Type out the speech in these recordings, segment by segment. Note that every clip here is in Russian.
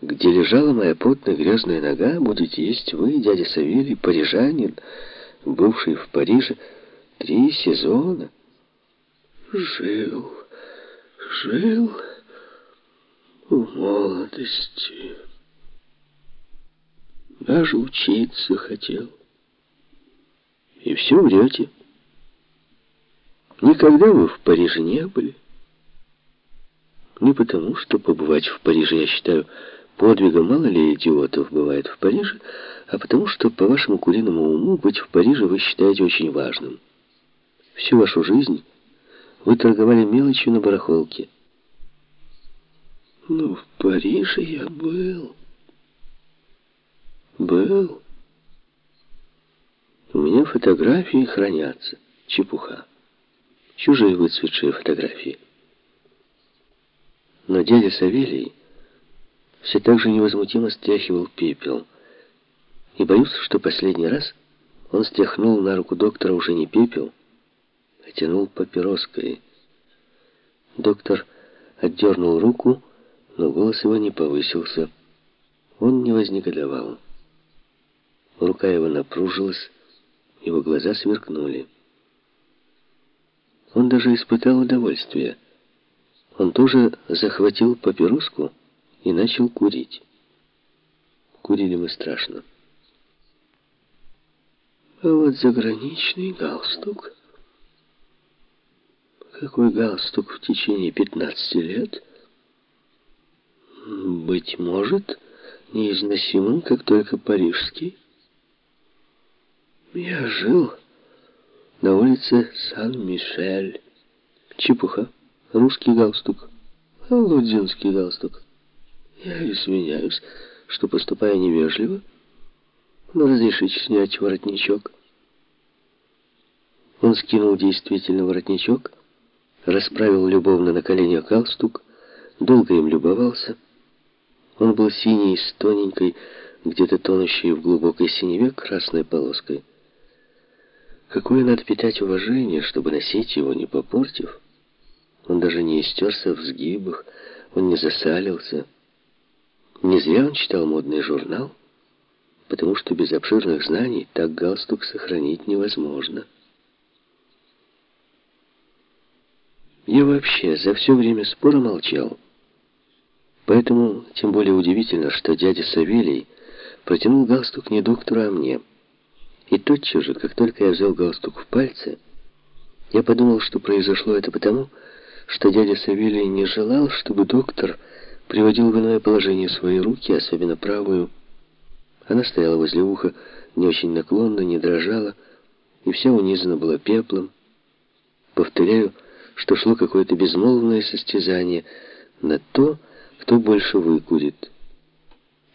где лежала моя потная грязная нога, будете есть вы, дядя Савелий, парижанин, бывший в Париже три сезона. Жил, жил в молодости. Даже учиться хотел. И все врете. Никогда вы в Париже не были. Не потому, что побывать в Париже, я считаю, подвигом мало ли идиотов бывает в Париже, а потому что, по вашему куриному уму, быть в Париже вы считаете очень важным. Всю вашу жизнь вы торговали мелочью на барахолке. Ну, в Париже я был. Был. У меня фотографии хранятся. Чепуха. Чужие выцветшие фотографии. Но дядя Савелий все так же невозмутимо стряхивал пепел. И боюсь, что последний раз он стряхнул на руку доктора уже не пепел, а тянул папироской. Доктор отдернул руку, но голос его не повысился. Он не вознегодовал. Рука его напружилась, его глаза сверкнули. Он даже испытал удовольствие — он тоже захватил папироску и начал курить. Курили мы страшно. А вот заграничный галстук. Какой галстук в течение 15 лет? Быть может, неизносимым, как только парижский. Я жил на улице Сан-Мишель. Чепуха русский галстук, лудзинский галстук. Я извиняюсь, что поступаю невежливо, но разрешите снять воротничок. Он скинул действительно воротничок, расправил любовно на коленях галстук, долго им любовался. Он был синий, с тоненькой, где-то тонущей в глубокой синеве красной полоской. Какое надо питать уважение, чтобы носить его, не попортив? Он даже не истерся в сгибах, он не засалился. Не зря он читал модный журнал, потому что без обширных знаний так галстук сохранить невозможно. Я вообще за все время спора молчал. Поэтому тем более удивительно, что дядя Савелий протянул галстук не доктору, а мне. И тотчас же, как только я взял галстук в пальцы, я подумал, что произошло это потому, что дядя Савелий не желал, чтобы доктор приводил в иное положение свои руки, особенно правую. Она стояла возле уха, не очень наклонно, не дрожала, и вся унизана была пеплом. Повторяю, что шло какое-то безмолвное состязание на то, кто больше выкурит.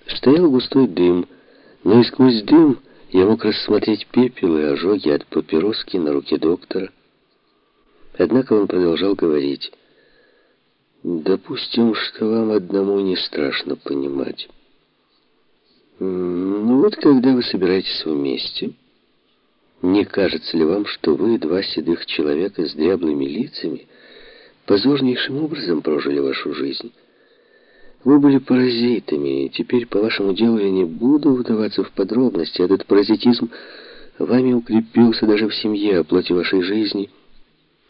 Стоял густой дым, но и сквозь дым я мог рассмотреть пепел и ожоги от папироски на руке доктора. Однако он продолжал говорить. «Допустим, что вам одному не страшно понимать. Ну вот, когда вы собираетесь вместе, не кажется ли вам, что вы, два седых человека с дряблыми лицами, позорнейшим образом прожили вашу жизнь? Вы были паразитами, и теперь по вашему делу я не буду вдаваться в подробности. Этот паразитизм вами укрепился даже в семье, о плоти вашей жизни –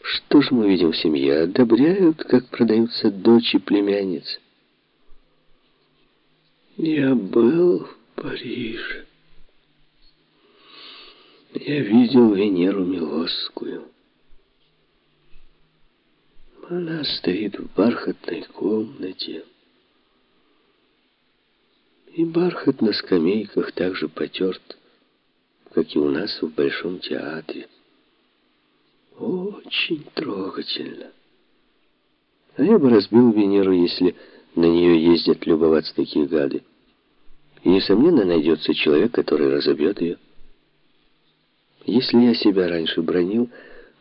что же мы видим в семье? Одобряют, как продаются дочь и племянницы. Я был в Париже. Я видел Венеру Милосскую. Она стоит в бархатной комнате. И бархат на скамейках так же потерт, как и у нас в Большом театре. Очень трогательно. А я бы разбил Венеру, если на нее ездят любоваться такие гады. И, несомненно, найдется человек, который разобьет ее. Если я себя раньше бронил,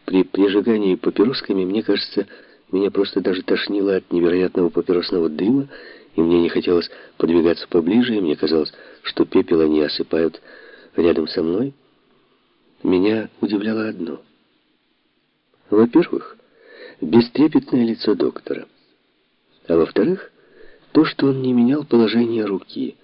при прижигании папиросками, мне кажется, меня просто даже тошнило от невероятного папиросного дыма, и мне не хотелось подвигаться поближе, и мне казалось, что пепел они осыпают рядом со мной. Меня удивляло одно — во-первых, бестрепетное лицо доктора. А во-вторых, то, что он не менял положение руки.